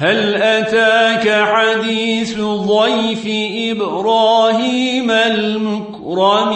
هل أتاك حديث ضيف إبراهيم المكرمين؟